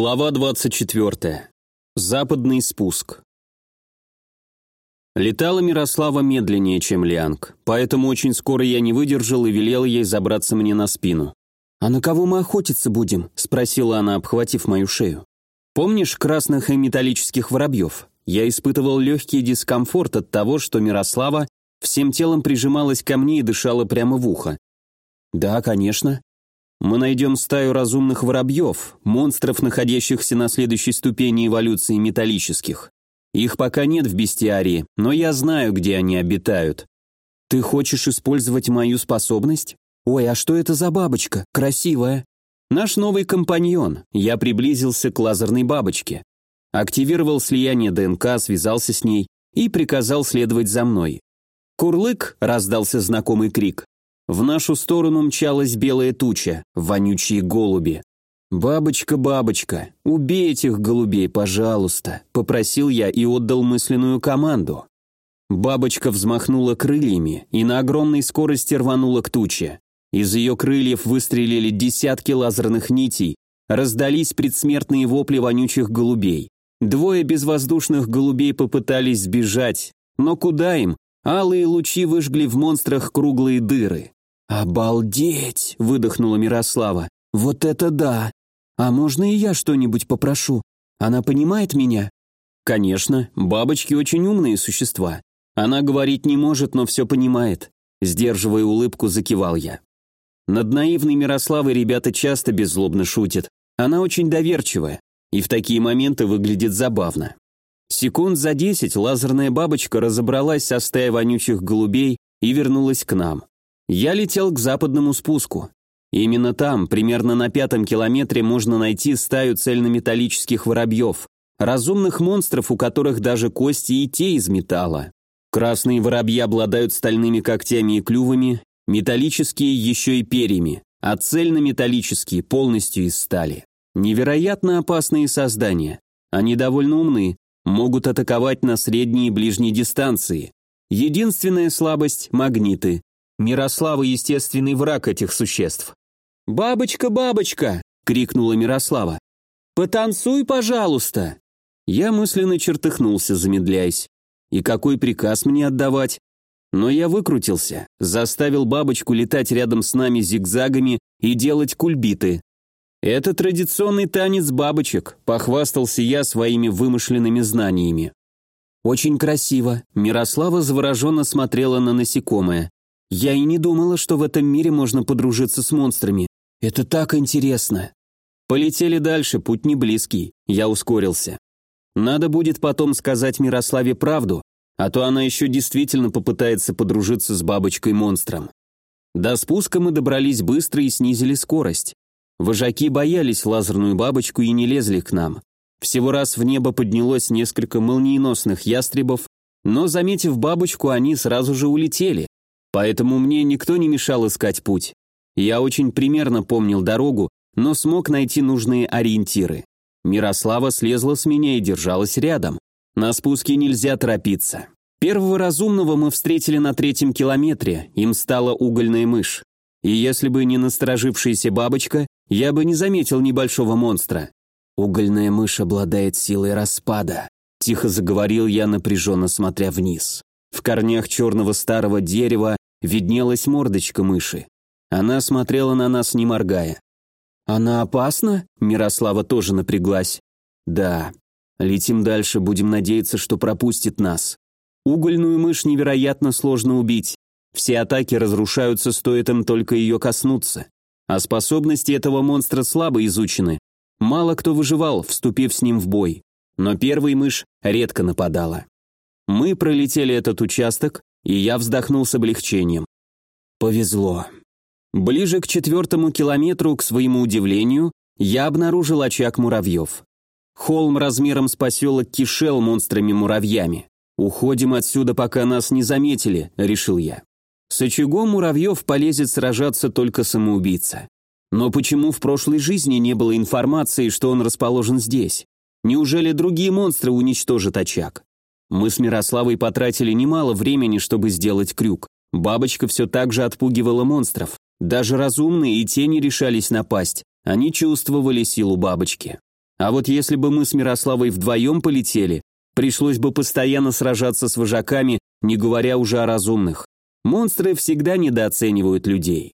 Глава 24. Западный спуск. Летала Мирослава медленнее, чем Лианг, поэтому очень скоро я не выдержал и велел ей забраться мне на спину. «А на кого мы охотиться будем?» – спросила она, обхватив мою шею. «Помнишь красных и металлических воробьев? Я испытывал легкий дискомфорт от того, что Мирослава всем телом прижималась ко мне и дышала прямо в ухо. «Да, конечно. Мы найдем стаю разумных воробьев, монстров, находящихся на следующей ступени эволюции металлических. Их пока нет в бестиарии, но я знаю, где они обитают. Ты хочешь использовать мою способность? Ой, а что это за бабочка? Красивая. Наш новый компаньон. Я приблизился к лазерной бабочке. Активировал слияние ДНК, связался с ней и приказал следовать за мной. «Курлык!» — раздался знакомый крик. В нашу сторону мчалась белая туча, вонючие голуби. «Бабочка, бабочка, убей этих голубей, пожалуйста», — попросил я и отдал мысленную команду. Бабочка взмахнула крыльями и на огромной скорости рванула к туче. Из ее крыльев выстрелили десятки лазерных нитей, раздались предсмертные вопли вонючих голубей. Двое безвоздушных голубей попытались сбежать, но куда им? Алые лучи выжгли в монстрах круглые дыры. «Обалдеть!» — выдохнула Мирослава. «Вот это да! А можно и я что-нибудь попрошу? Она понимает меня?» «Конечно, бабочки очень умные существа. Она говорить не может, но все понимает». Сдерживая улыбку, закивал я. Над наивной Мирославой ребята часто беззлобно шутят. Она очень доверчивая и в такие моменты выглядит забавно. Секунд за десять лазерная бабочка разобралась со стаей вонючих голубей и вернулась к нам. Я летел к западному спуску. Именно там, примерно на пятом километре, можно найти стаю цельнометаллических воробьев, разумных монстров, у которых даже кости и те из металла. Красные воробьи обладают стальными когтями и клювами, металлические еще и перьями, а цельнометаллические полностью из стали. Невероятно опасные создания. Они довольно умны, могут атаковать на средней и ближней дистанции. Единственная слабость – магниты. Мирослава – естественный враг этих существ. «Бабочка, бабочка!» – крикнула Мирослава. «Потанцуй, пожалуйста!» Я мысленно чертыхнулся, замедляясь. И какой приказ мне отдавать? Но я выкрутился, заставил бабочку летать рядом с нами зигзагами и делать кульбиты. Это традиционный танец бабочек, похвастался я своими вымышленными знаниями. Очень красиво. Мирослава завороженно смотрела на насекомое. Я и не думала, что в этом мире можно подружиться с монстрами. Это так интересно. Полетели дальше, путь не близкий. Я ускорился. Надо будет потом сказать Мирославе правду, а то она еще действительно попытается подружиться с бабочкой-монстром. До спуска мы добрались быстро и снизили скорость. Вожаки боялись лазерную бабочку и не лезли к нам. Всего раз в небо поднялось несколько молниеносных ястребов, но, заметив бабочку, они сразу же улетели. Поэтому мне никто не мешал искать путь. Я очень примерно помнил дорогу, но смог найти нужные ориентиры. Мирослава слезла с меня и держалась рядом. На спуске нельзя торопиться. Первого разумного мы встретили на третьем километре, им стала угольная мышь. И если бы не насторожившаяся бабочка, я бы не заметил небольшого монстра. Угольная мышь обладает силой распада, тихо заговорил я, напряженно смотря вниз. В корнях черного старого дерева виднелась мордочка мыши. Она смотрела на нас, не моргая. «Она опасна?» Мирослава тоже напряглась. «Да. Летим дальше, будем надеяться, что пропустит нас. Угольную мышь невероятно сложно убить. Все атаки разрушаются, стоит им только ее коснуться. А способности этого монстра слабо изучены. Мало кто выживал, вступив с ним в бой. Но первый мышь редко нападала. Мы пролетели этот участок, и я вздохнул с облегчением. Повезло. Ближе к четвертому километру, к своему удивлению, я обнаружил очаг муравьев. Холм размером с поселок кишел монстрами-муравьями. «Уходим отсюда, пока нас не заметили», — решил я. С очагом муравьев полезет сражаться только самоубийца. Но почему в прошлой жизни не было информации, что он расположен здесь? Неужели другие монстры уничтожат очаг? Мы с Мирославой потратили немало времени, чтобы сделать крюк. Бабочка все так же отпугивала монстров. Даже разумные и те не решались напасть. Они чувствовали силу бабочки. А вот если бы мы с Мирославой вдвоем полетели, пришлось бы постоянно сражаться с вожаками, не говоря уже о разумных. Монстры всегда недооценивают людей.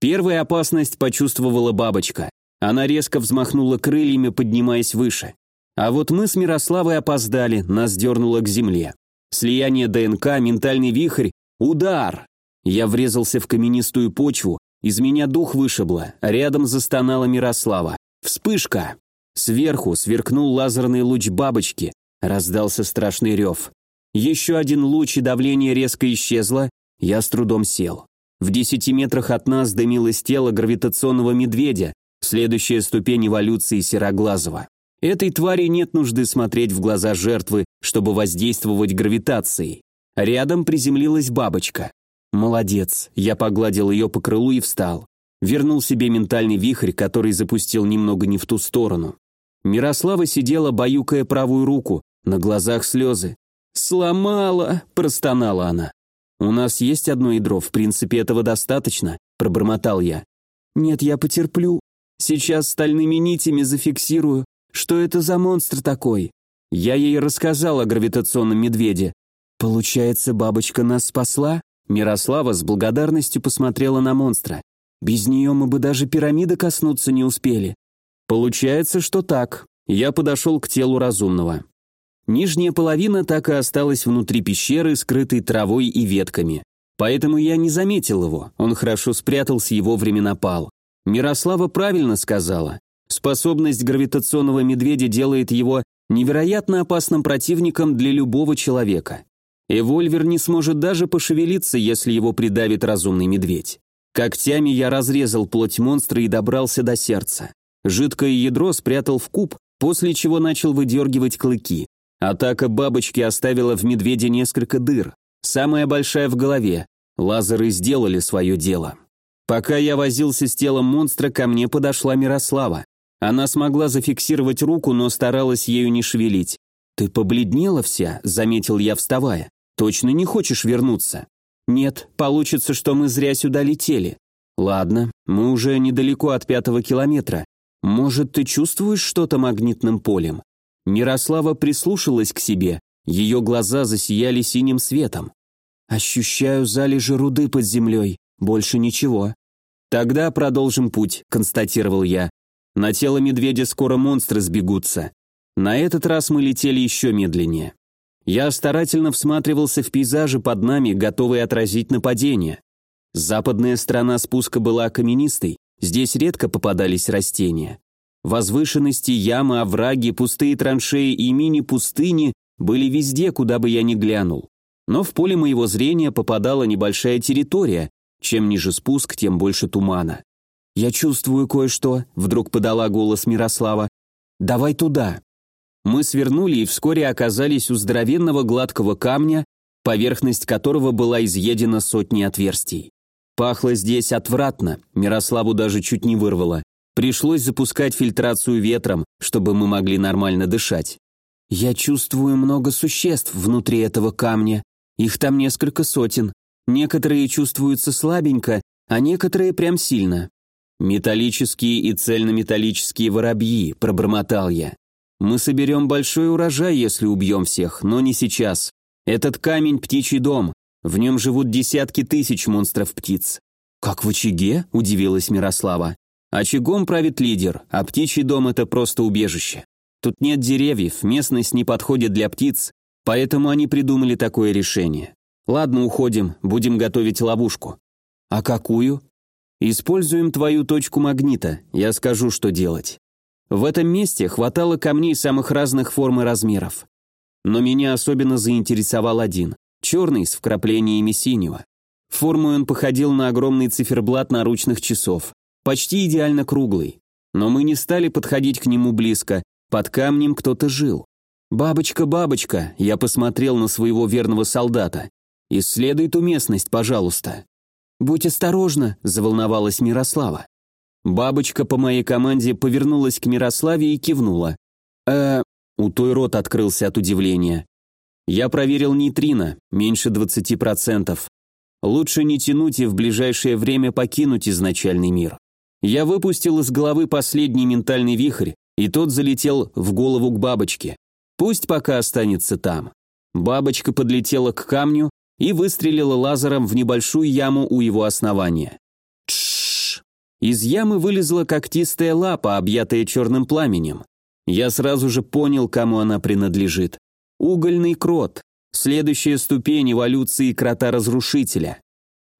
Первая опасность почувствовала бабочка. Она резко взмахнула крыльями, поднимаясь выше. А вот мы с Мирославой опоздали, нас дернуло к земле. Слияние ДНК, ментальный вихрь, удар! Я врезался в каменистую почву, из меня дух вышибло, рядом застонала Мирослава. Вспышка! Сверху сверкнул лазерный луч бабочки, раздался страшный рев. Еще один луч и давление резко исчезло, я с трудом сел. В десяти метрах от нас дымилось тело гравитационного медведя, следующая ступень эволюции сероглазого. Этой твари нет нужды смотреть в глаза жертвы, чтобы воздействовать гравитацией. Рядом приземлилась бабочка. Молодец, я погладил ее по крылу и встал. Вернул себе ментальный вихрь, который запустил немного не в ту сторону. Мирослава сидела, баюкая правую руку, на глазах слезы. «Сломала!» – простонала она. «У нас есть одно ядро, в принципе, этого достаточно», – пробормотал я. «Нет, я потерплю. Сейчас стальными нитями зафиксирую. Что это за монстр такой?» Я ей рассказал о гравитационном медведе. «Получается, бабочка нас спасла?» Мирослава с благодарностью посмотрела на монстра. «Без нее мы бы даже пирамиды коснуться не успели». «Получается, что так». Я подошел к телу разумного. Нижняя половина так и осталась внутри пещеры, скрытой травой и ветками. Поэтому я не заметил его, он хорошо спрятался и вовремя напал. Мирослава правильно сказала. Способность гравитационного медведя делает его невероятно опасным противником для любого человека. Эвольвер не сможет даже пошевелиться, если его придавит разумный медведь. Когтями я разрезал плоть монстра и добрался до сердца. Жидкое ядро спрятал в куб, после чего начал выдергивать клыки. Атака бабочки оставила в медведе несколько дыр, самая большая в голове. Лазеры сделали свое дело. Пока я возился с телом монстра, ко мне подошла Мирослава. Она смогла зафиксировать руку, но старалась ею не шевелить. «Ты побледнела вся», — заметил я, вставая. «Точно не хочешь вернуться?» «Нет, получится, что мы зря сюда летели». «Ладно, мы уже недалеко от пятого километра. Может, ты чувствуешь что-то магнитным полем?» Мирослава прислушалась к себе, ее глаза засияли синим светом. «Ощущаю залежи руды под землей, больше ничего». «Тогда продолжим путь», — констатировал я. «На тело медведя скоро монстры сбегутся». На этот раз мы летели еще медленнее. Я старательно всматривался в пейзажи под нами, готовые отразить нападение. Западная сторона спуска была каменистой, здесь редко попадались растения. Возвышенности, ямы, овраги, пустые траншеи и мини-пустыни были везде, куда бы я ни глянул. Но в поле моего зрения попадала небольшая территория. Чем ниже спуск, тем больше тумана. «Я чувствую кое-что», — вдруг подала голос Мирослава. «Давай туда». Мы свернули и вскоре оказались у здоровенного гладкого камня, поверхность которого была изъедена сотней отверстий. Пахло здесь отвратно, Мирославу даже чуть не вырвало. Пришлось запускать фильтрацию ветром, чтобы мы могли нормально дышать. Я чувствую много существ внутри этого камня. Их там несколько сотен. Некоторые чувствуются слабенько, а некоторые прям сильно. «Металлические и цельнометаллические воробьи», — пробормотал я. «Мы соберем большой урожай, если убьем всех, но не сейчас. Этот камень — птичий дом. В нем живут десятки тысяч монстров-птиц». «Как в очаге?» — удивилась Мирослава. Очагом правит лидер, а птичий дом – это просто убежище. Тут нет деревьев, местность не подходит для птиц, поэтому они придумали такое решение. Ладно, уходим, будем готовить ловушку. А какую? Используем твою точку магнита, я скажу, что делать. В этом месте хватало камней самых разных форм и размеров. Но меня особенно заинтересовал один, черный с вкраплениями синего. Формой он походил на огромный циферблат наручных часов почти идеально круглый. Но мы не стали подходить к нему близко, под камнем кто-то жил. «Бабочка, бабочка!» – я посмотрел на своего верного солдата. «Исследуй ту местность, пожалуйста». «Будь осторожна!» – заволновалась Мирослава. Бабочка по моей команде повернулась к Мирославе и кивнула. «Э...» – у той рот открылся от удивления. «Я проверил нейтрино, меньше 20%. Лучше не тянуть и в ближайшее время покинуть изначальный мир». Я выпустил из головы последний ментальный вихрь, и тот залетел в голову к бабочке. Пусть пока останется там. Бабочка подлетела к камню и выстрелила лазером в небольшую яму у его основания. Тш! Из ямы вылезла когтистая лапа, объятая черным пламенем. Я сразу же понял, кому она принадлежит. Угольный крот. Следующая ступень эволюции крота-разрушителя.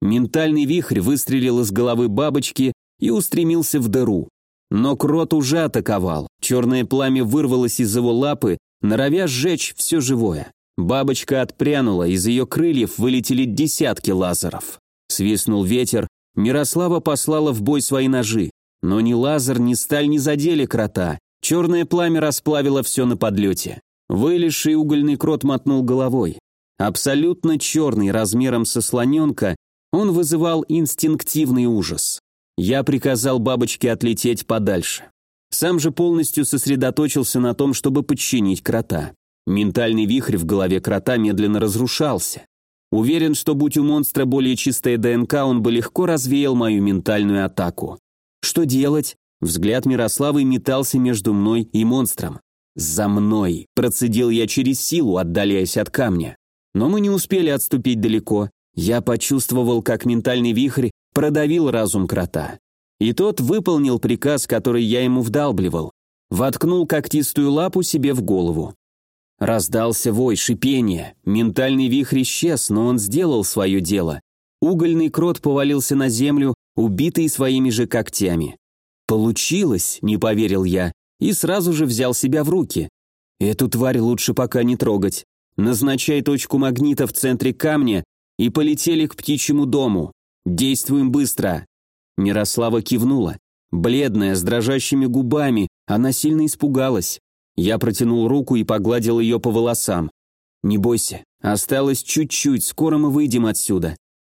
Ментальный вихрь выстрелил из головы бабочки и устремился в дыру. Но крот уже атаковал. Черное пламя вырвалось из его лапы, норовя сжечь все живое. Бабочка отпрянула, из ее крыльев вылетели десятки лазеров. Свистнул ветер, Мирослава послала в бой свои ножи. Но ни лазер, ни сталь не задели крота. Черное пламя расплавило все на подлете. Вылезший угольный крот мотнул головой. Абсолютно черный, размером со слоненка, он вызывал инстинктивный ужас. Я приказал бабочке отлететь подальше. Сам же полностью сосредоточился на том, чтобы подчинить крота. Ментальный вихрь в голове крота медленно разрушался. Уверен, что будь у монстра более чистая ДНК, он бы легко развеял мою ментальную атаку. Что делать? Взгляд Мирославы метался между мной и монстром. «За мной!» – процедил я через силу, отдаляясь от камня. Но мы не успели отступить далеко. Я почувствовал, как ментальный вихрь продавил разум крота. И тот выполнил приказ, который я ему вдалбливал. Воткнул когтистую лапу себе в голову. Раздался вой, шипение. Ментальный вихрь исчез, но он сделал свое дело. Угольный крот повалился на землю, убитый своими же когтями. «Получилось!» – не поверил я, и сразу же взял себя в руки. «Эту тварь лучше пока не трогать. Назначай точку магнита в центре камня и полетели к птичьему дому. Действуем быстро!» Мирослава кивнула. Бледная, с дрожащими губами, она сильно испугалась. Я протянул руку и погладил ее по волосам. «Не бойся, осталось чуть-чуть, скоро мы выйдем отсюда».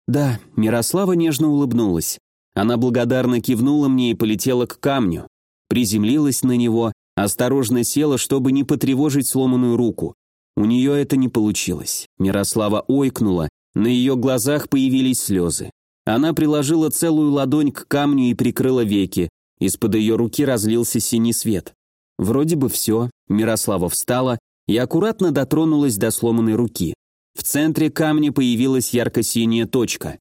«Да», Мирослава нежно улыбнулась. Она благодарно кивнула мне и полетела к камню. Приземлилась на него, осторожно села, чтобы не потревожить сломанную руку. У нее это не получилось. Мирослава ойкнула, на ее глазах появились слезы. Она приложила целую ладонь к камню и прикрыла веки. Из-под ее руки разлился синий свет. Вроде бы все. Мирослава встала и аккуратно дотронулась до сломанной руки. В центре камня появилась ярко-синяя точка.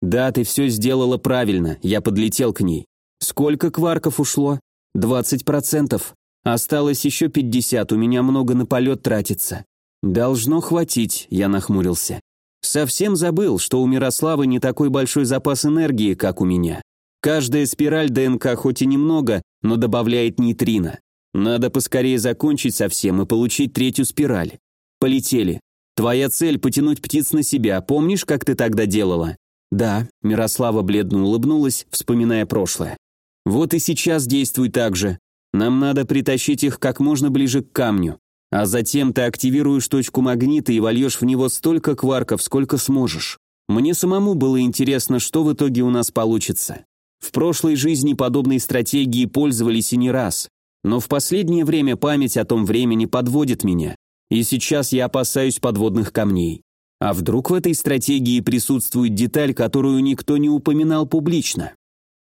«Да, ты все сделала правильно», я подлетел к ней. «Сколько кварков ушло?» «Двадцать процентов. Осталось еще пятьдесят, у меня много на полет тратится». «Должно хватить», я нахмурился. Совсем забыл, что у Мирославы не такой большой запас энергии, как у меня. Каждая спираль ДНК хоть и немного, но добавляет нейтрино. Надо поскорее закончить со всем и получить третью спираль. Полетели. Твоя цель – потянуть птиц на себя. Помнишь, как ты тогда делала? Да, Мирослава бледно улыбнулась, вспоминая прошлое. Вот и сейчас действуй так же. Нам надо притащить их как можно ближе к камню. А затем ты активируешь точку магнита и вольешь в него столько кварков, сколько сможешь. Мне самому было интересно, что в итоге у нас получится. В прошлой жизни подобной стратегии пользовались и не раз. Но в последнее время память о том времени подводит меня. И сейчас я опасаюсь подводных камней. А вдруг в этой стратегии присутствует деталь, которую никто не упоминал публично?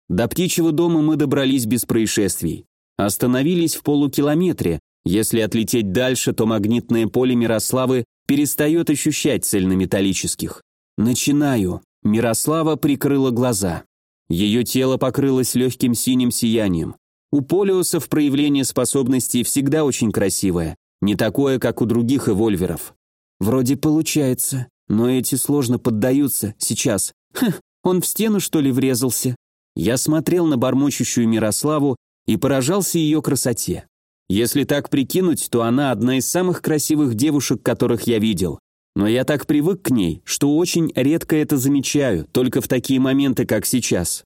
До птичьего дома мы добрались без происшествий. Остановились в полукилометре, если отлететь дальше, то магнитное поле Мирославы перестает ощущать цельнометаллических. Начинаю. Мирослава прикрыла глаза. Ее тело покрылось легким синим сиянием. У полиусов проявление способностей всегда очень красивое, не такое, как у других эвольверов. Вроде получается, но эти сложно поддаются сейчас. Хм, он в стену, что ли, врезался? Я смотрел на бормочущую Мирославу и поражался ее красоте. Если так прикинуть, то она одна из самых красивых девушек, которых я видел. Но я так привык к ней, что очень редко это замечаю, только в такие моменты, как сейчас.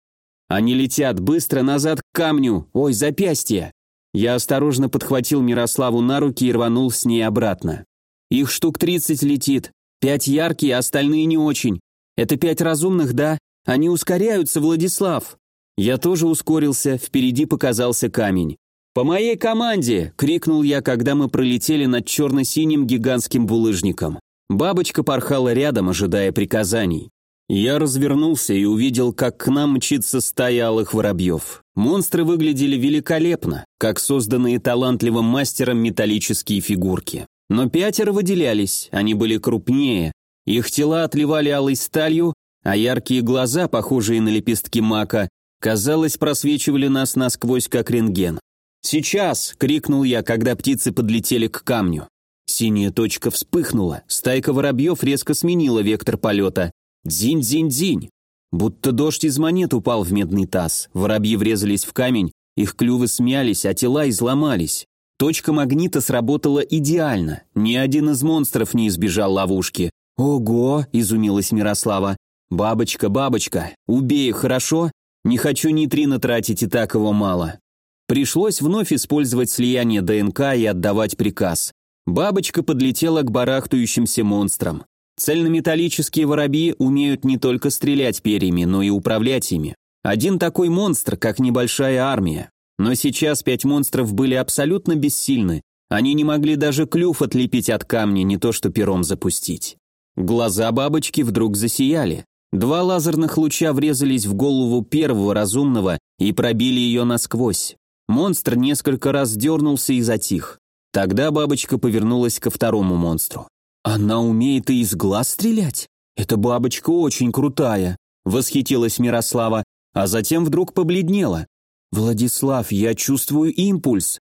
Они летят быстро назад к камню, ой, запястье. Я осторожно подхватил Мирославу на руки и рванул с ней обратно. Их штук тридцать летит, пять яркие, остальные не очень. Это пять разумных, да? Они ускоряются, Владислав. Я тоже ускорился, впереди показался камень. «По моей команде!» — крикнул я, когда мы пролетели над черно-синим гигантским булыжником. Бабочка порхала рядом, ожидая приказаний. Я развернулся и увидел, как к нам мчится стая алых воробьев. Монстры выглядели великолепно, как созданные талантливым мастером металлические фигурки. Но пятеро выделялись, они были крупнее, их тела отливали алой сталью, а яркие глаза, похожие на лепестки мака, казалось, просвечивали нас насквозь, как рентген. «Сейчас!» — крикнул я, когда птицы подлетели к камню. Синяя точка вспыхнула, стайка воробьев резко сменила вектор полета. Дзинь-дзинь-дзинь! Будто дождь из монет упал в медный таз. Воробьи врезались в камень, их клювы смялись, а тела изломались. Точка магнита сработала идеально. Ни один из монстров не избежал ловушки. «Ого!» – изумилась Мирослава. «Бабочка, бабочка, убей их, хорошо? Не хочу нейтрино тратить, и так его мало». Пришлось вновь использовать слияние ДНК и отдавать приказ. Бабочка подлетела к барахтающимся монстрам. Цельнометаллические воробьи умеют не только стрелять перьями, но и управлять ими. Один такой монстр, как небольшая армия. Но сейчас пять монстров были абсолютно бессильны. Они не могли даже клюв отлепить от камня, не то что пером запустить. Глаза бабочки вдруг засияли. Два лазерных луча врезались в голову первого разумного и пробили ее насквозь. Монстр несколько раз дернулся и затих. Тогда бабочка повернулась ко второму монстру. «Она умеет и из глаз стрелять? Эта бабочка очень крутая», — восхитилась Мирослава, а затем вдруг побледнела. «Владислав, я чувствую импульс.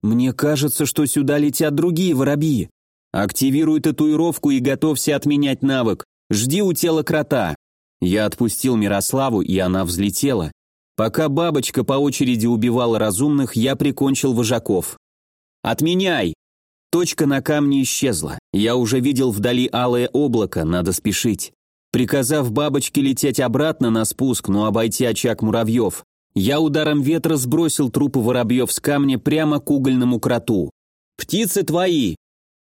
Мне кажется, что сюда летят другие воробьи. Активируй татуировку и готовься отменять навык. Жди у тела крота». Я отпустил Мирославу, и она взлетела. Пока бабочка по очереди убивала разумных, я прикончил вожаков. «Отменяй!» Точка на камне исчезла. Я уже видел вдали алое облако, надо спешить. Приказав бабочке лететь обратно на спуск, но обойти очаг муравьев, я ударом ветра сбросил трупы воробьев с камня прямо к угольному кроту. «Птицы твои!»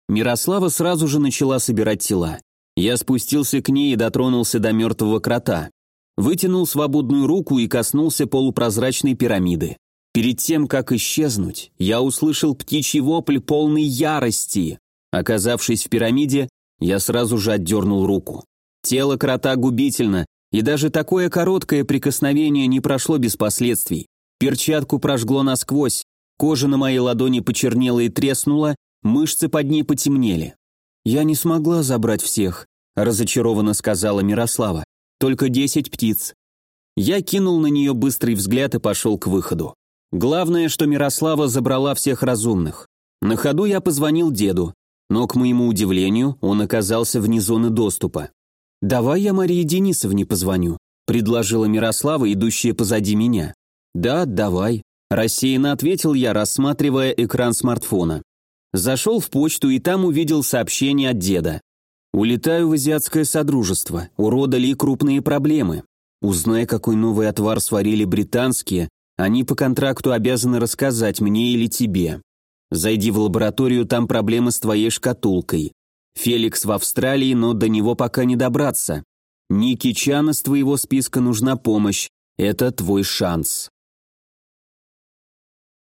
Мирослава сразу же начала собирать тела. Я спустился к ней и дотронулся до мертвого крота. Вытянул свободную руку и коснулся полупрозрачной пирамиды. Перед тем, как исчезнуть, я услышал птичий вопль полной ярости. Оказавшись в пирамиде, я сразу же отдернул руку. Тело крота губительно, и даже такое короткое прикосновение не прошло без последствий. Перчатку прожгло насквозь, кожа на моей ладони почернела и треснула, мышцы под ней потемнели. «Я не смогла забрать всех», – разочарованно сказала Мирослава. «Только десять птиц». Я кинул на нее быстрый взгляд и пошел к выходу. Главное, что Мирослава забрала всех разумных. На ходу я позвонил деду, но, к моему удивлению, он оказался вне зоны доступа. «Давай я Марии Денисовне позвоню», – предложила Мирослава, идущая позади меня. «Да, давай», – рассеянно ответил я, рассматривая экран смартфона. Зашел в почту и там увидел сообщение от деда. «Улетаю в азиатское содружество. У рода Ли крупные проблемы. Узнай, какой новый отвар сварили британские, они по контракту обязаны рассказать мне или тебе. Зайди в лабораторию, там проблемы с твоей шкатулкой. Феликс в Австралии, но до него пока не добраться. Ники Чан из твоего списка нужна помощь. Это твой шанс.